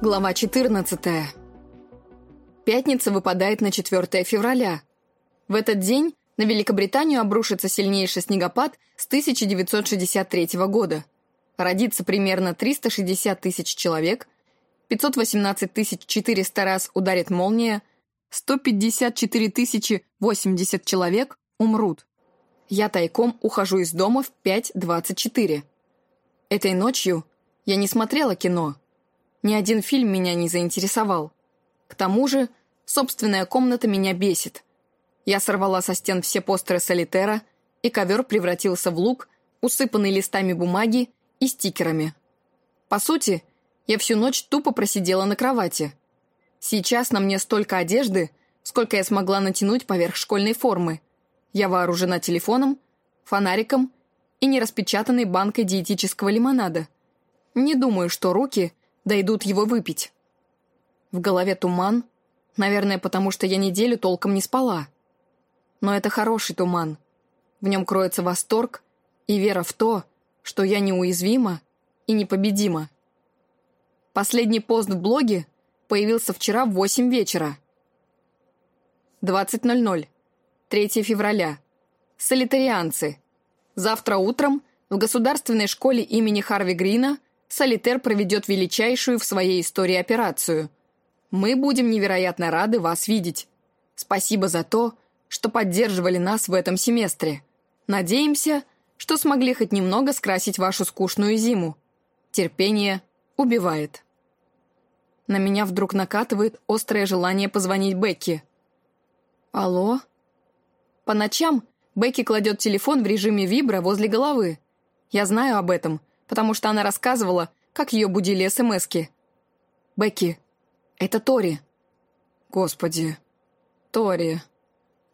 Глава 14. Пятница выпадает на 4 февраля. В этот день на Великобританию обрушится сильнейший снегопад с 1963 года. Родится примерно 360 тысяч человек, 518 400 раз ударит молния, 154 080 человек умрут. Я тайком ухожу из дома в 5.24. Этой ночью я не смотрела кино – ни один фильм меня не заинтересовал. К тому же, собственная комната меня бесит. Я сорвала со стен все постеры солитера, и ковер превратился в лук, усыпанный листами бумаги и стикерами. По сути, я всю ночь тупо просидела на кровати. Сейчас на мне столько одежды, сколько я смогла натянуть поверх школьной формы. Я вооружена телефоном, фонариком и нераспечатанной банкой диетического лимонада. Не думаю, что руки дойдут его выпить. В голове туман, наверное, потому что я неделю толком не спала. Но это хороший туман. В нем кроется восторг и вера в то, что я неуязвима и непобедима. Последний пост в блоге появился вчера в 8 вечера. 20.00. 3 февраля. Солитарианцы. Завтра утром в государственной школе имени Харви Грина Солитер проведет величайшую в своей истории операцию. Мы будем невероятно рады вас видеть. Спасибо за то, что поддерживали нас в этом семестре. Надеемся, что смогли хоть немного скрасить вашу скучную зиму. Терпение убивает. На меня вдруг накатывает острое желание позвонить Бекки. «Алло?» По ночам Бекки кладет телефон в режиме вибра возле головы. Я знаю об этом, потому что она рассказывала, как ее будили смски. «Бекки, это Тори». «Господи, Тори».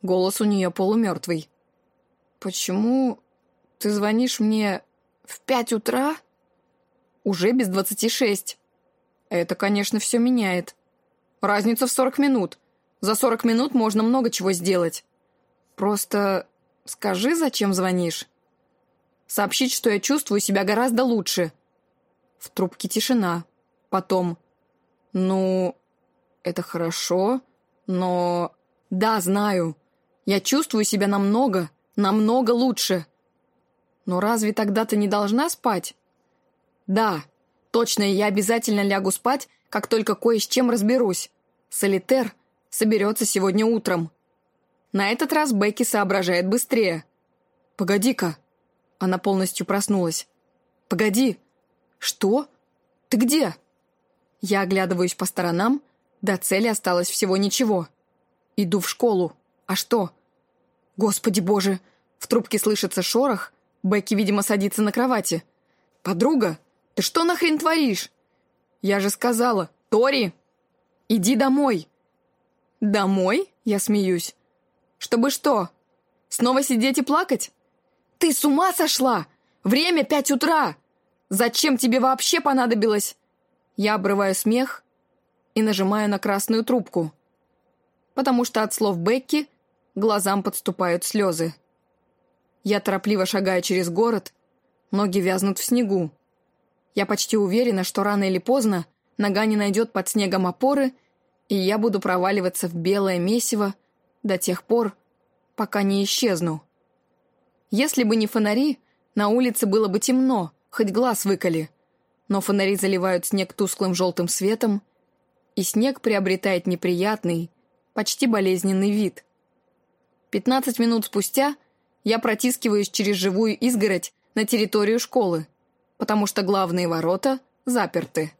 Голос у нее полумертвый. «Почему ты звонишь мне в пять утра?» «Уже без двадцати шесть». «Это, конечно, все меняет. Разница в сорок минут. За сорок минут можно много чего сделать. Просто скажи, зачем звонишь?» Сообщить, что я чувствую себя гораздо лучше. В трубке тишина. Потом. Ну, это хорошо, но... Да, знаю. Я чувствую себя намного, намного лучше. Но разве тогда ты не должна спать? Да, точно, я обязательно лягу спать, как только кое с чем разберусь. Солитер соберется сегодня утром. На этот раз Бекки соображает быстрее. «Погоди-ка, она полностью проснулась. «Погоди! Что? Ты где?» Я оглядываюсь по сторонам, до цели осталось всего ничего. Иду в школу. А что? Господи боже! В трубке слышится шорох. Бекки, видимо, садится на кровати. «Подруга, ты что нахрен творишь?» «Я же сказала, Тори, иди домой!» «Домой?» — я смеюсь. «Чтобы что? Снова сидеть и плакать?» «Ты с ума сошла? Время пять утра! Зачем тебе вообще понадобилось?» Я обрываю смех и нажимаю на красную трубку, потому что от слов Бекки глазам подступают слезы. Я торопливо шагаю через город, ноги вязнут в снегу. Я почти уверена, что рано или поздно нога не найдет под снегом опоры, и я буду проваливаться в белое месиво до тех пор, пока не исчезну. Если бы не фонари, на улице было бы темно, хоть глаз выколи. Но фонари заливают снег тусклым желтым светом, и снег приобретает неприятный, почти болезненный вид. Пятнадцать минут спустя я протискиваюсь через живую изгородь на территорию школы, потому что главные ворота заперты.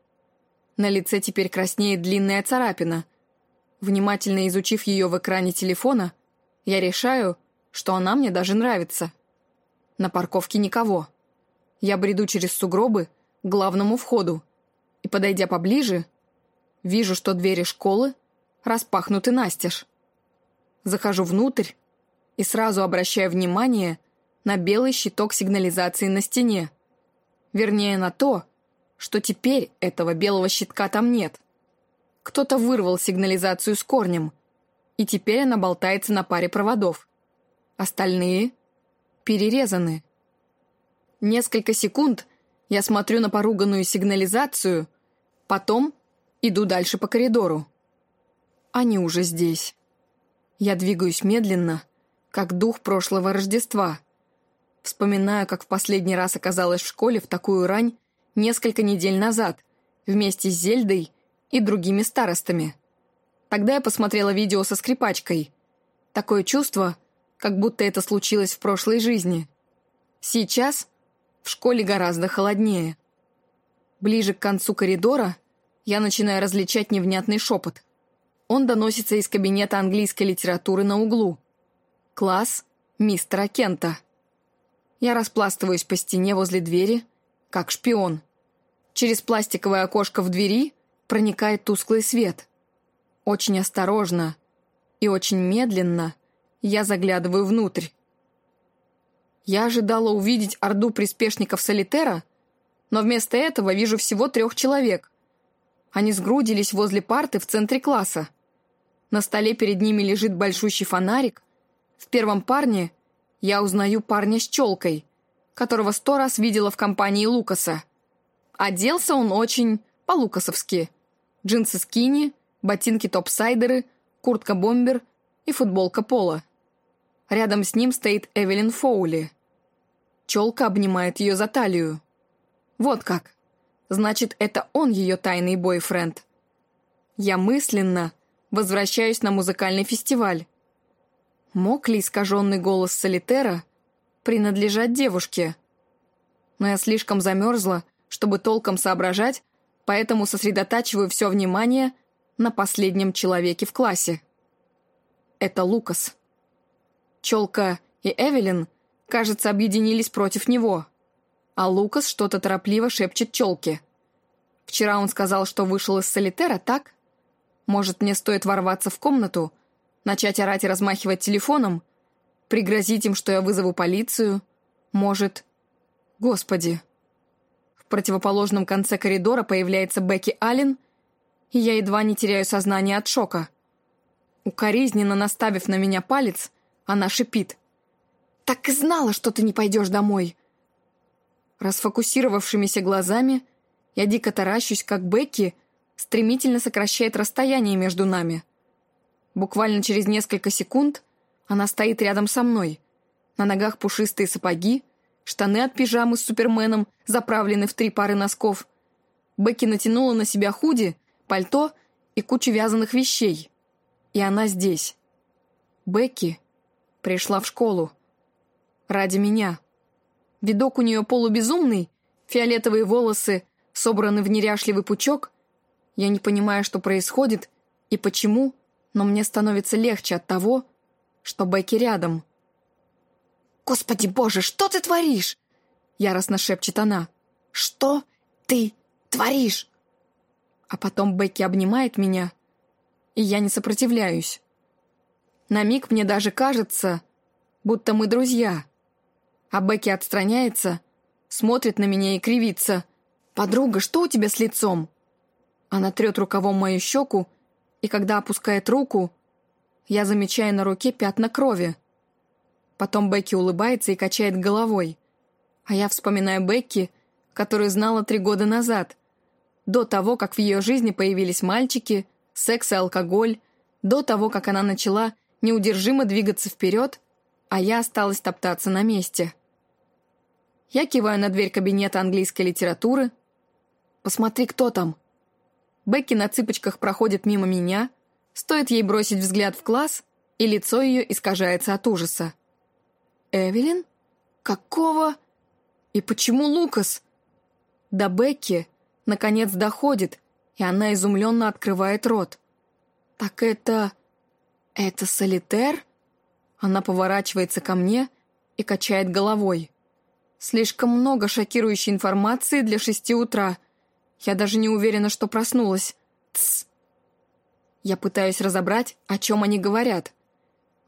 На лице теперь краснеет длинная царапина. Внимательно изучив ее в экране телефона, я решаю, что она мне даже нравится. На парковке никого. Я бреду через сугробы к главному входу и, подойдя поближе, вижу, что двери школы распахнуты настежь. Захожу внутрь и сразу обращаю внимание на белый щиток сигнализации на стене. Вернее, на то, что теперь этого белого щитка там нет. Кто-то вырвал сигнализацию с корнем, и теперь она болтается на паре проводов. Остальные перерезаны. Несколько секунд я смотрю на поруганную сигнализацию, потом Иду дальше по коридору. Они уже здесь. Я двигаюсь медленно, как дух прошлого Рождества. Вспоминаю, как в последний раз оказалась в школе в такую рань несколько недель назад, вместе с Зельдой и другими старостами. Тогда я посмотрела видео со скрипачкой. Такое чувство, как будто это случилось в прошлой жизни. Сейчас в школе гораздо холоднее. Ближе к концу коридора я начинаю различать невнятный шепот. Он доносится из кабинета английской литературы на углу. Класс мистера Кента. Я распластываюсь по стене возле двери, как шпион. Через пластиковое окошко в двери проникает тусклый свет. Очень осторожно и очень медленно я заглядываю внутрь. Я ожидала увидеть орду приспешников Солитера, но вместо этого вижу всего трех человек. Они сгрудились возле парты в центре класса. На столе перед ними лежит большущий фонарик. В первом парне я узнаю парня с челкой, которого сто раз видела в компании Лукаса. Оделся он очень по-лукасовски. Джинсы скини, ботинки-топсайдеры, куртка-бомбер и футболка пола. Рядом с ним стоит Эвелин Фоули. Челка обнимает ее за талию. Вот как. Значит, это он ее тайный бойфренд. Я мысленно возвращаюсь на музыкальный фестиваль. Мог ли искаженный голос Солитера принадлежать девушке? Но я слишком замерзла, чтобы толком соображать, поэтому сосредотачиваю все внимание на последнем человеке в классе. Это Лукас. Челка и Эвелин, кажется, объединились против него, а Лукас что-то торопливо шепчет челке. Вчера он сказал, что вышел из солитера, так? Может, мне стоит ворваться в комнату, начать орать и размахивать телефоном, пригрозить им, что я вызову полицию? Может... Господи, в противоположном конце коридора появляется Бекки Аллен, и я едва не теряю сознание от шока. Укоризненно наставив на меня палец, она шипит. «Так и знала, что ты не пойдешь домой!» Расфокусировавшимися глазами я дико таращусь, как Бекки стремительно сокращает расстояние между нами. Буквально через несколько секунд она стоит рядом со мной. На ногах пушистые сапоги, штаны от пижамы с Суперменом заправлены в три пары носков. Бекки натянула на себя худи, пальто и кучу вязаных вещей. И она здесь. Бекки пришла в школу. Ради меня. Видок у нее полубезумный, фиолетовые волосы собраны в неряшливый пучок. Я не понимаю, что происходит и почему, но мне становится легче от того, что Бекки рядом. «Господи боже, что ты творишь?» Яростно шепчет она. «Что ты творишь?» А потом Бекки обнимает меня, и я не сопротивляюсь. На миг мне даже кажется, будто мы друзья. А Бекки отстраняется, смотрит на меня и кривится. «Подруга, что у тебя с лицом?» Она трет рукавом мою щеку, и когда опускает руку, я замечаю на руке пятна крови. Потом Бекки улыбается и качает головой. А я вспоминаю Бекки, которую знала три года назад, до того, как в ее жизни появились мальчики, секс и алкоголь, до того, как она начала неудержимо двигаться вперед, а я осталась топтаться на месте. Я киваю на дверь кабинета английской литературы. «Посмотри, кто там!» Бекки на цыпочках проходит мимо меня, стоит ей бросить взгляд в класс, и лицо ее искажается от ужаса. «Эвелин? Какого? И почему Лукас?» До Бекки, наконец, доходит, и она изумленно открывает рот. «Так это... это солитер?» Она поворачивается ко мне и качает головой. Слишком много шокирующей информации для шести утра. Я даже не уверена, что проснулась. Тсс. Я пытаюсь разобрать, о чем они говорят.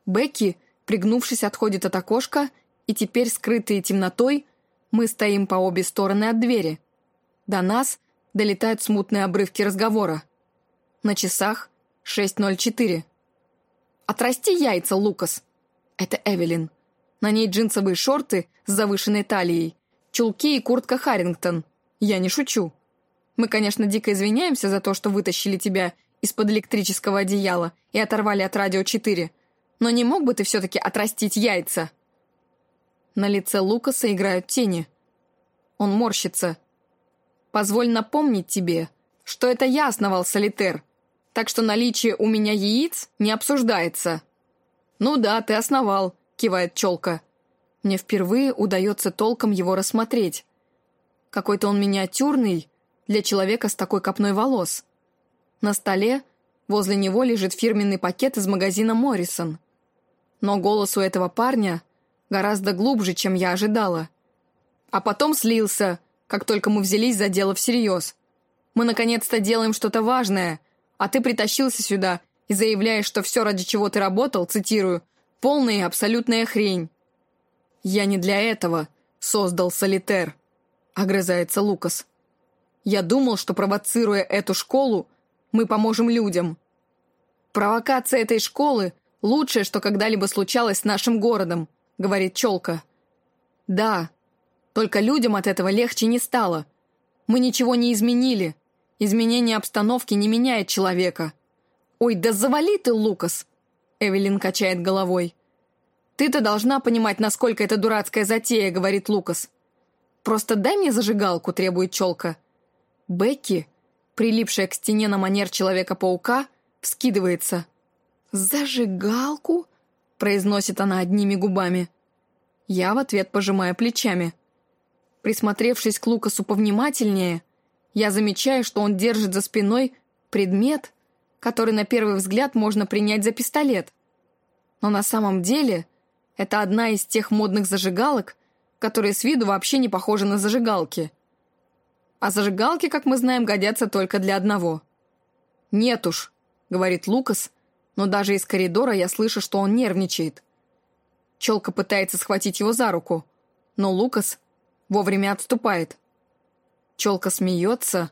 Бекки, пригнувшись, отходит от окошка, и теперь, скрытые темнотой, мы стоим по обе стороны от двери. До нас долетают смутные обрывки разговора. На часах 6.04. «Отрасти яйца, Лукас!» Это Эвелин. На ней джинсовые шорты с завышенной талией, чулки и куртка Харрингтон. Я не шучу. Мы, конечно, дико извиняемся за то, что вытащили тебя из-под электрического одеяла и оторвали от радио 4, но не мог бы ты все-таки отрастить яйца?» На лице Лукаса играют тени. Он морщится. «Позволь напомнить тебе, что это я основал Солитер, так что наличие у меня яиц не обсуждается». «Ну да, ты основал», — кивает челка. Мне впервые удается толком его рассмотреть. Какой-то он миниатюрный для человека с такой копной волос. На столе возле него лежит фирменный пакет из магазина «Моррисон». Но голос у этого парня гораздо глубже, чем я ожидала. А потом слился, как только мы взялись за дело всерьез. Мы наконец-то делаем что-то важное, а ты притащился сюда и заявляешь, что все, ради чего ты работал, цитирую, «полная и абсолютная хрень». «Я не для этого создал солитер», — огрызается Лукас. «Я думал, что, провоцируя эту школу, мы поможем людям. Провокация этой школы — лучшее, что когда-либо случалось с нашим городом», — говорит Челка. «Да, только людям от этого легче не стало. Мы ничего не изменили. Изменение обстановки не меняет человека». «Ой, да завали ты, Лукас!» Эвелин качает головой. «Ты-то должна понимать, насколько это дурацкая затея», — говорит Лукас. «Просто дай мне зажигалку», — требует челка. Бекки, прилипшая к стене на манер Человека-паука, вскидывается. «Зажигалку?» — произносит она одними губами. Я в ответ пожимаю плечами. Присмотревшись к Лукасу повнимательнее, я замечаю, что он держит за спиной предмет, который на первый взгляд можно принять за пистолет. Но на самом деле это одна из тех модных зажигалок, которые с виду вообще не похожи на зажигалки. А зажигалки, как мы знаем, годятся только для одного. «Нет уж», — говорит Лукас, но даже из коридора я слышу, что он нервничает. Челка пытается схватить его за руку, но Лукас вовремя отступает. Челка смеется,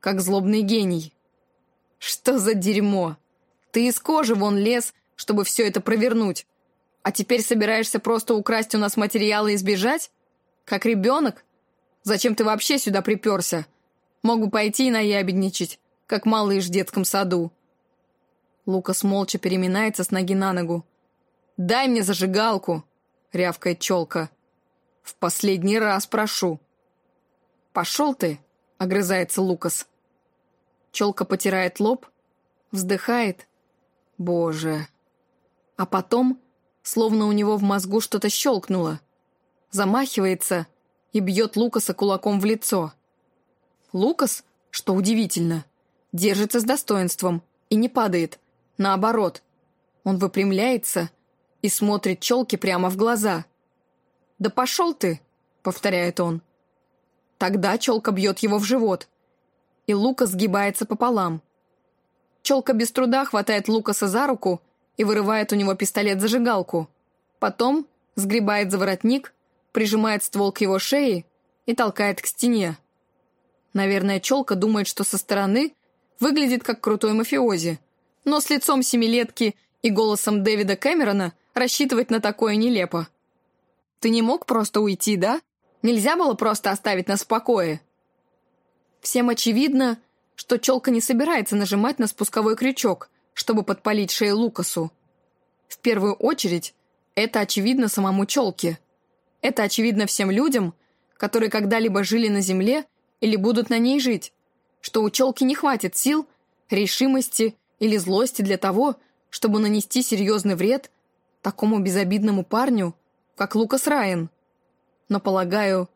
как злобный гений. «Что за дерьмо? Ты из кожи вон лез, чтобы все это провернуть. А теперь собираешься просто украсть у нас материалы и сбежать? Как ребенок? Зачем ты вообще сюда приперся? Мог бы пойти и наябедничать, как малыш в детском саду». Лукас молча переминается с ноги на ногу. «Дай мне зажигалку!» — рявкает челка. «В последний раз прошу». «Пошел ты!» — огрызается Лукас. Челка потирает лоб, вздыхает. «Боже!» А потом, словно у него в мозгу что-то щелкнуло, замахивается и бьет Лукаса кулаком в лицо. Лукас, что удивительно, держится с достоинством и не падает. Наоборот, он выпрямляется и смотрит челке прямо в глаза. «Да пошел ты!» — повторяет он. Тогда челка бьет его в живот, и Лукас сгибается пополам. Челка без труда хватает Лукаса за руку и вырывает у него пистолет-зажигалку. Потом сгребает за воротник, прижимает ствол к его шее и толкает к стене. Наверное, челка думает, что со стороны выглядит как крутой мафиози, но с лицом семилетки и голосом Дэвида Кэмерона рассчитывать на такое нелепо. «Ты не мог просто уйти, да? Нельзя было просто оставить нас в покое?» Всем очевидно, что челка не собирается нажимать на спусковой крючок, чтобы подпалить шею Лукасу. В первую очередь, это очевидно самому челке. Это очевидно всем людям, которые когда-либо жили на Земле или будут на ней жить, что у челки не хватит сил, решимости или злости для того, чтобы нанести серьезный вред такому безобидному парню, как Лукас Райан. Но, полагаю,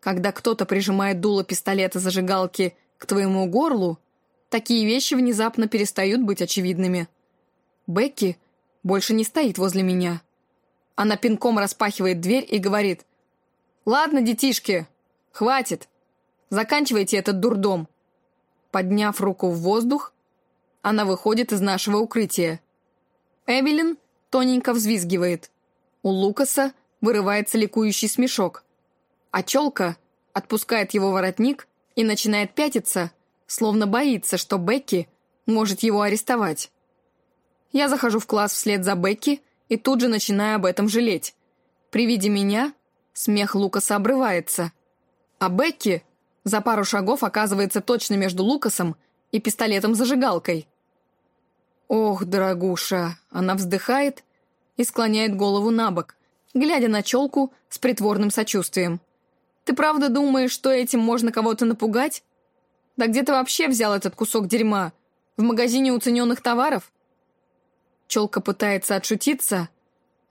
когда кто-то прижимает дуло пистолета зажигалки к твоему горлу, такие вещи внезапно перестают быть очевидными. Бекки больше не стоит возле меня. Она пинком распахивает дверь и говорит, «Ладно, детишки, хватит, заканчивайте этот дурдом». Подняв руку в воздух, она выходит из нашего укрытия. Эвелин тоненько взвизгивает. У Лукаса вырывается ликующий смешок. А челка отпускает его воротник и начинает пятиться, словно боится, что Бекки может его арестовать. Я захожу в класс вслед за Бекки и тут же начинаю об этом жалеть. При виде меня смех Лукаса обрывается. А Бекки За пару шагов оказывается точно между Лукасом и пистолетом-зажигалкой. «Ох, дорогуша!» Она вздыхает и склоняет голову на бок, глядя на челку с притворным сочувствием. «Ты правда думаешь, что этим можно кого-то напугать? Да где ты вообще взял этот кусок дерьма? В магазине уцененных товаров?» Челка пытается отшутиться,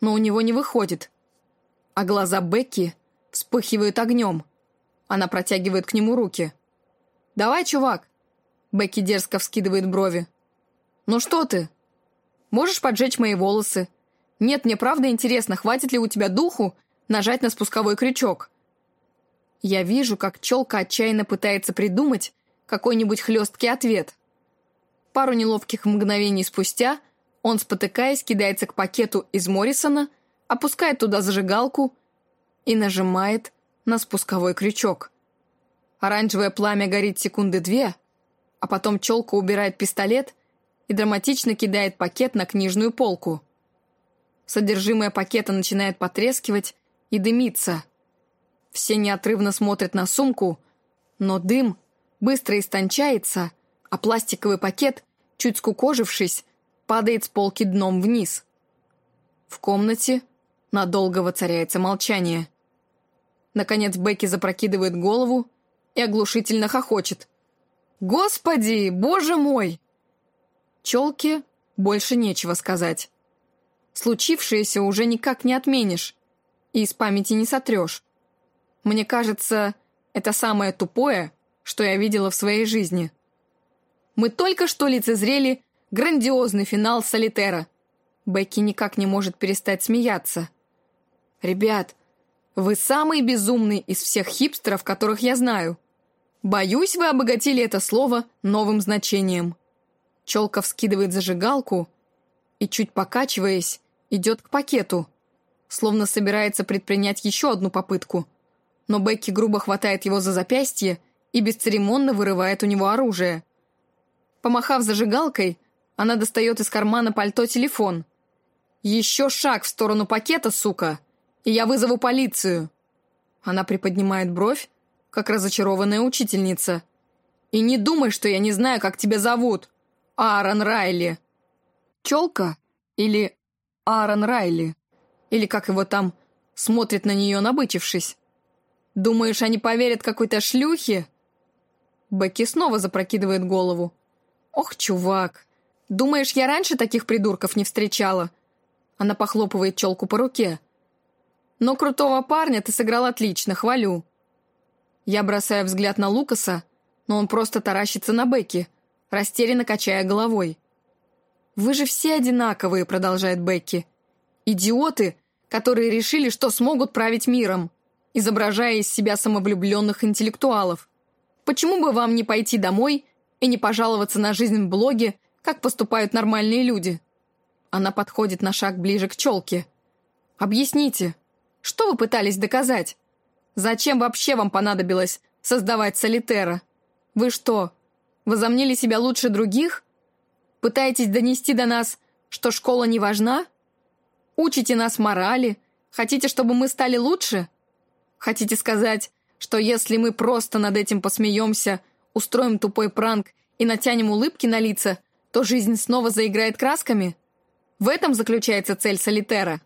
но у него не выходит. А глаза Бекки вспыхивают огнем. Она протягивает к нему руки. «Давай, чувак!» Бекки дерзко вскидывает брови. «Ну что ты? Можешь поджечь мои волосы? Нет, мне правда интересно, хватит ли у тебя духу нажать на спусковой крючок?» Я вижу, как челка отчаянно пытается придумать какой-нибудь хлесткий ответ. Пару неловких мгновений спустя он, спотыкаясь, кидается к пакету из Моррисона, опускает туда зажигалку и нажимает на спусковой крючок. Оранжевое пламя горит секунды две, а потом челка убирает пистолет и драматично кидает пакет на книжную полку. Содержимое пакета начинает потрескивать и дымиться. Все неотрывно смотрят на сумку, но дым быстро истончается, а пластиковый пакет, чуть скукожившись, падает с полки дном вниз. В комнате надолго воцаряется молчание. Наконец Бекки запрокидывает голову и оглушительно хохочет. «Господи, боже мой!» Челке больше нечего сказать. Случившееся уже никак не отменишь и из памяти не сотрешь. Мне кажется, это самое тупое, что я видела в своей жизни. Мы только что лицезрели грандиозный финал Солитера. Бекки никак не может перестать смеяться. «Ребят, вы самый безумный из всех хипстеров, которых я знаю. Боюсь, вы обогатили это слово новым значением». Челка вскидывает зажигалку и, чуть покачиваясь, идет к пакету, словно собирается предпринять еще одну попытку. Но Бекки грубо хватает его за запястье и бесцеремонно вырывает у него оружие. Помахав зажигалкой, она достает из кармана пальто телефон. «Еще шаг в сторону пакета, сука, и я вызову полицию!» Она приподнимает бровь, как разочарованная учительница. «И не думай, что я не знаю, как тебя зовут!» Аарон Райли. Челка или Аарон Райли, или как его там, смотрит на нее, набычившись. Думаешь, они поверят какой-то шлюхе? Бекки снова запрокидывает голову. Ох, чувак, думаешь, я раньше таких придурков не встречала? Она похлопывает челку по руке. Но крутого парня ты сыграл отлично, хвалю. Я бросаю взгляд на Лукаса, но он просто таращится на Бекки, растерянно качая головой. «Вы же все одинаковые», — продолжает Бекки. «Идиоты, которые решили, что смогут править миром, изображая из себя самовлюбленных интеллектуалов. Почему бы вам не пойти домой и не пожаловаться на жизнь в блоге, как поступают нормальные люди?» Она подходит на шаг ближе к челке. «Объясните, что вы пытались доказать? Зачем вообще вам понадобилось создавать солитера? Вы что, Возомнили себя лучше других? Пытаетесь донести до нас, что школа не важна? Учите нас морали? Хотите, чтобы мы стали лучше? Хотите сказать, что если мы просто над этим посмеемся, устроим тупой пранк и натянем улыбки на лица, то жизнь снова заиграет красками? В этом заключается цель Солитера.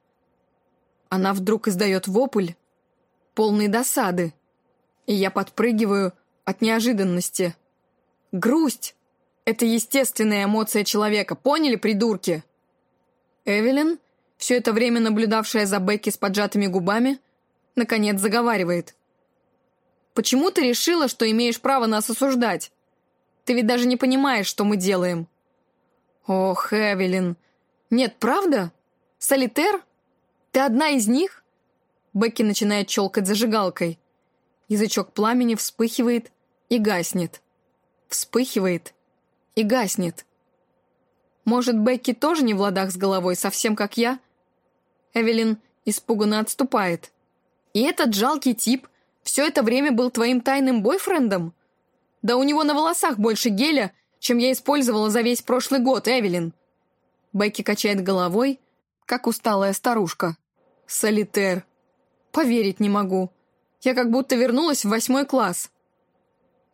Она вдруг издает вопль, полный досады, и я подпрыгиваю от неожиданности. Грусть — это естественная эмоция человека, поняли, придурки? Эвелин, все это время наблюдавшая за Бекки с поджатыми губами, наконец заговаривает. «Почему ты решила, что имеешь право нас осуждать? Ты ведь даже не понимаешь, что мы делаем». «Ох, Эвелин! Нет, правда? Солитер? Ты одна из них?» Бекки начинает челкать зажигалкой. Язычок пламени вспыхивает и гаснет вспыхивает и гаснет. Может, Бекки тоже не в ладах с головой, совсем как я? Эвелин испуганно отступает. И этот жалкий тип все это время был твоим тайным бойфрендом? Да у него на волосах больше геля, чем я использовала за весь прошлый год, Эвелин. Бекки качает головой, как усталая старушка. Солитер. Поверить не могу. Я как будто вернулась в восьмой класс.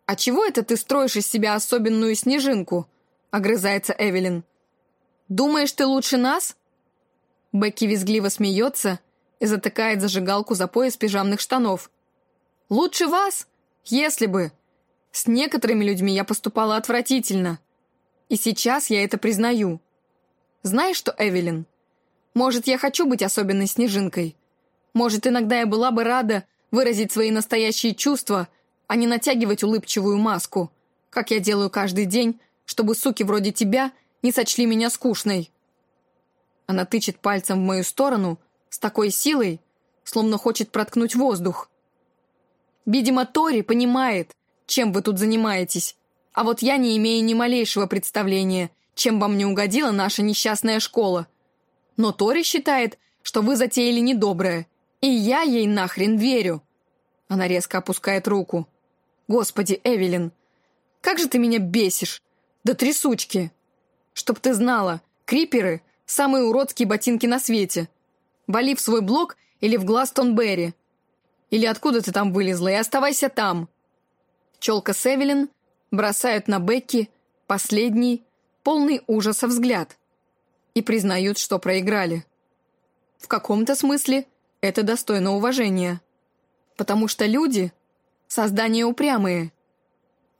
«А чего это ты строишь из себя особенную снежинку?» — огрызается Эвелин. «Думаешь, ты лучше нас?» Бекки визгливо смеется и затыкает зажигалку за пояс пижамных штанов. «Лучше вас? Если бы! С некоторыми людьми я поступала отвратительно. И сейчас я это признаю. Знаешь что, Эвелин? Может, я хочу быть особенной снежинкой. Может, иногда я была бы рада выразить свои настоящие чувства, а не натягивать улыбчивую маску, как я делаю каждый день, чтобы суки вроде тебя не сочли меня скучной. Она тычет пальцем в мою сторону с такой силой, словно хочет проткнуть воздух. Видимо, Тори понимает, чем вы тут занимаетесь, а вот я не имею ни малейшего представления, чем вам не угодила наша несчастная школа. Но Тори считает, что вы затеяли недоброе, и я ей нахрен верю. Она резко опускает руку. Господи, Эвелин, как же ты меня бесишь! Да трясучки! Чтоб ты знала, криперы — самые уродские ботинки на свете. Вали в свой блок или в глаз Тонберри. Или откуда ты там вылезла, и оставайся там. Челка с Эвелин бросают на Бекки последний, полный ужаса взгляд и признают, что проиграли. В каком-то смысле это достойно уважения. Потому что люди — создания упрямые.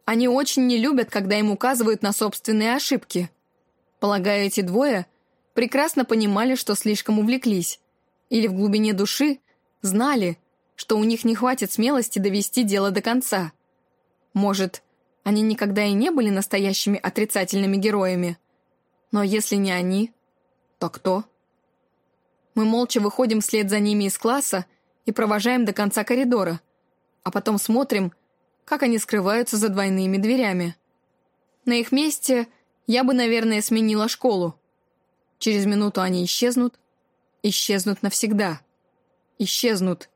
Они очень не любят, когда им указывают на собственные ошибки. Полагаю, эти двое прекрасно понимали, что слишком увлеклись, или в глубине души знали, что у них не хватит смелости довести дело до конца. Может, они никогда и не были настоящими отрицательными героями. Но если не они, то кто? Мы молча выходим вслед за ними из класса и провожаем до конца коридора, а потом смотрим, как они скрываются за двойными дверями. На их месте я бы, наверное, сменила школу. Через минуту они исчезнут, исчезнут навсегда. Исчезнут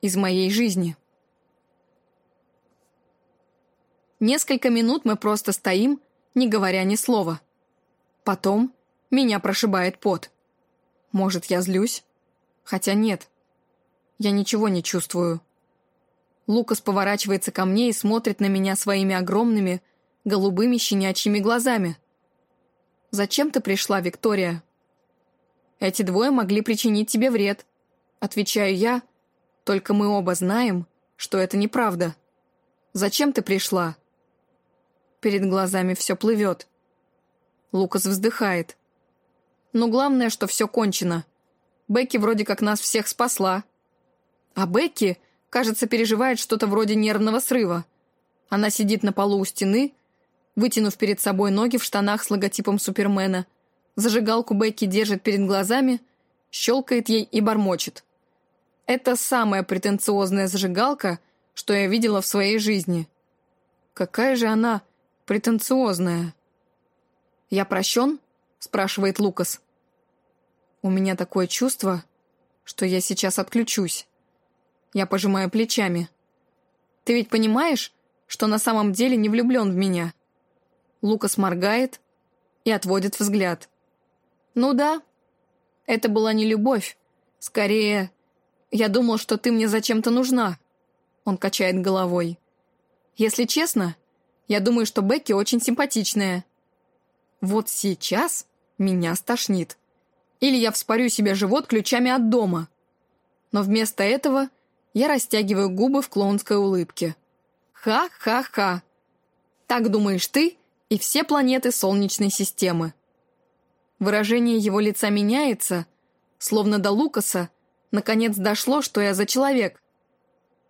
из моей жизни. Несколько минут мы просто стоим, не говоря ни слова. Потом меня прошибает пот. Может, я злюсь? Хотя нет. Я ничего не чувствую. Лукас поворачивается ко мне и смотрит на меня своими огромными, голубыми щенячьими глазами. «Зачем ты пришла, Виктория?» «Эти двое могли причинить тебе вред», — отвечаю я, «только мы оба знаем, что это неправда. Зачем ты пришла?» Перед глазами все плывет. Лукас вздыхает. «Но главное, что все кончено. Бекки вроде как нас всех спасла. А Бекки, кажется, переживает что-то вроде нервного срыва. Она сидит на полу у стены, вытянув перед собой ноги в штанах с логотипом Супермена. Зажигалку Бекки держит перед глазами, щелкает ей и бормочет. Это самая претенциозная зажигалка, что я видела в своей жизни. Какая же она претенциозная. «Я прощен?» — спрашивает Лукас. У меня такое чувство, что я сейчас отключусь. Я пожимаю плечами. «Ты ведь понимаешь, что на самом деле не влюблен в меня?» Лукас моргает и отводит взгляд. «Ну да, это была не любовь. Скорее, я думал, что ты мне зачем-то нужна». Он качает головой. «Если честно, я думаю, что Бекки очень симпатичная. Вот сейчас меня стошнит. Или я вспорю себе живот ключами от дома. Но вместо этого я растягиваю губы в клоунской улыбке. Ха-ха-ха. Так думаешь ты и все планеты Солнечной системы. Выражение его лица меняется, словно до Лукаса наконец дошло, что я за человек.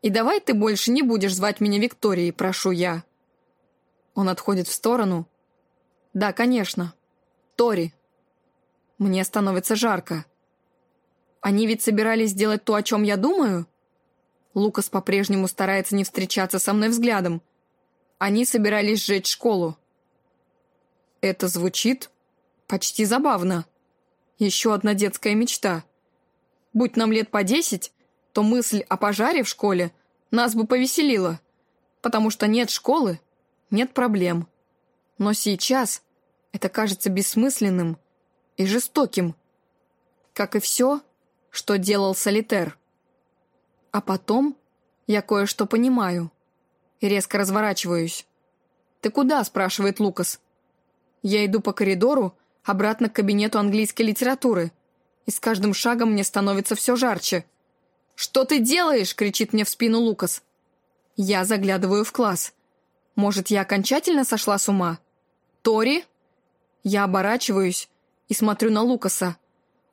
И давай ты больше не будешь звать меня Викторией, прошу я. Он отходит в сторону. Да, конечно. Тори. Мне становится жарко. Они ведь собирались сделать то, о чем я думаю? Лукас по-прежнему старается не встречаться со мной взглядом. Они собирались сжечь школу. Это звучит почти забавно. Еще одна детская мечта. Будь нам лет по десять, то мысль о пожаре в школе нас бы повеселила, потому что нет школы, нет проблем. Но сейчас это кажется бессмысленным и жестоким, как и все, что делал Солитер. А потом я кое-что понимаю. и резко разворачиваюсь. «Ты куда?» – спрашивает Лукас. Я иду по коридору, обратно к кабинету английской литературы, и с каждым шагом мне становится все жарче. «Что ты делаешь?» – кричит мне в спину Лукас. Я заглядываю в класс. Может, я окончательно сошла с ума? «Тори?» Я оборачиваюсь и смотрю на Лукаса.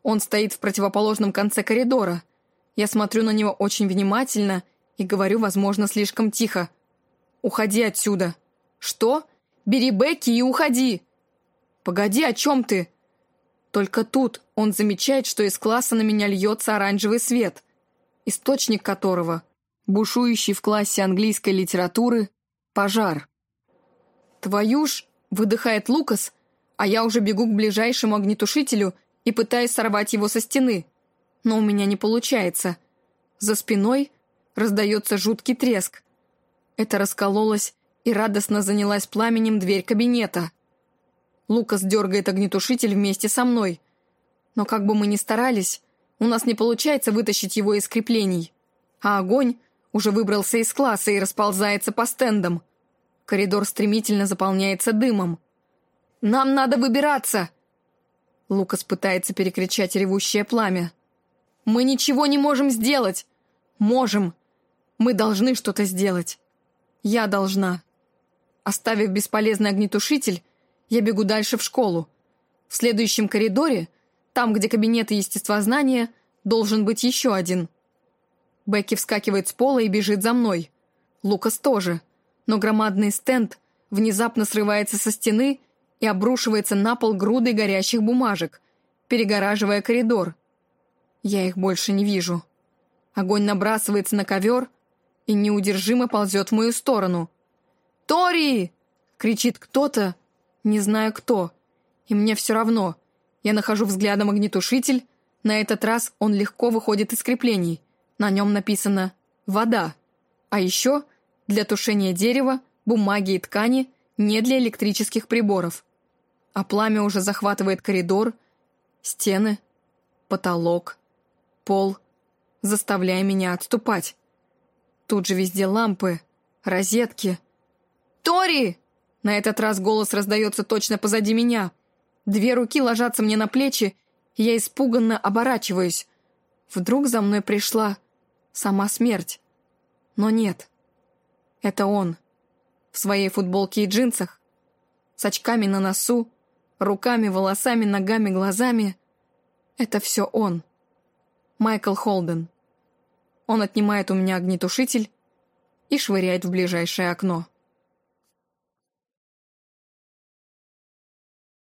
Он стоит в противоположном конце коридора. Я смотрю на него очень внимательно и говорю, возможно, слишком тихо. «Уходи отсюда!» «Что? Бери Бекки и уходи!» «Погоди, о чем ты?» Только тут он замечает, что из класса на меня льется оранжевый свет, источник которого, бушующий в классе английской литературы, пожар. «Твою ж!» — выдыхает Лукас, а я уже бегу к ближайшему огнетушителю и пытаюсь сорвать его со стены. Но у меня не получается. За спиной раздается жуткий треск. Это раскололось и радостно занялась пламенем дверь кабинета. Лукас дергает огнетушитель вместе со мной. Но как бы мы ни старались, у нас не получается вытащить его из креплений. А огонь уже выбрался из класса и расползается по стендам. Коридор стремительно заполняется дымом. «Нам надо выбираться!» Лукас пытается перекричать ревущее пламя. «Мы ничего не можем сделать!» «Можем! Мы должны что-то сделать!» «Я должна!» Оставив бесполезный огнетушитель, я бегу дальше в школу. В следующем коридоре, там, где кабинеты естествознания, должен быть еще один. Бекки вскакивает с пола и бежит за мной. Лукас тоже. Но громадный стенд внезапно срывается со стены и обрушивается на пол грудой горящих бумажек, перегораживая коридор. Я их больше не вижу. Огонь набрасывается на ковер и неудержимо ползет в мою сторону. «Тори!» — кричит кто-то, не знаю кто. И мне все равно. Я нахожу взглядом огнетушитель. На этот раз он легко выходит из креплений. На нем написано «вода». А еще для тушения дерева, бумаги и ткани, не для электрических приборов. А пламя уже захватывает коридор, стены, потолок, пол, заставляя меня отступать. Тут же везде лампы, розетки. «Тори!» На этот раз голос раздается точно позади меня. Две руки ложатся мне на плечи, и я испуганно оборачиваюсь. Вдруг за мной пришла сама смерть. Но нет. Это он. В своей футболке и джинсах. С очками на носу, руками, волосами, ногами, глазами. Это все он. Майкл Холден. Он отнимает у меня огнетушитель и швыряет в ближайшее окно.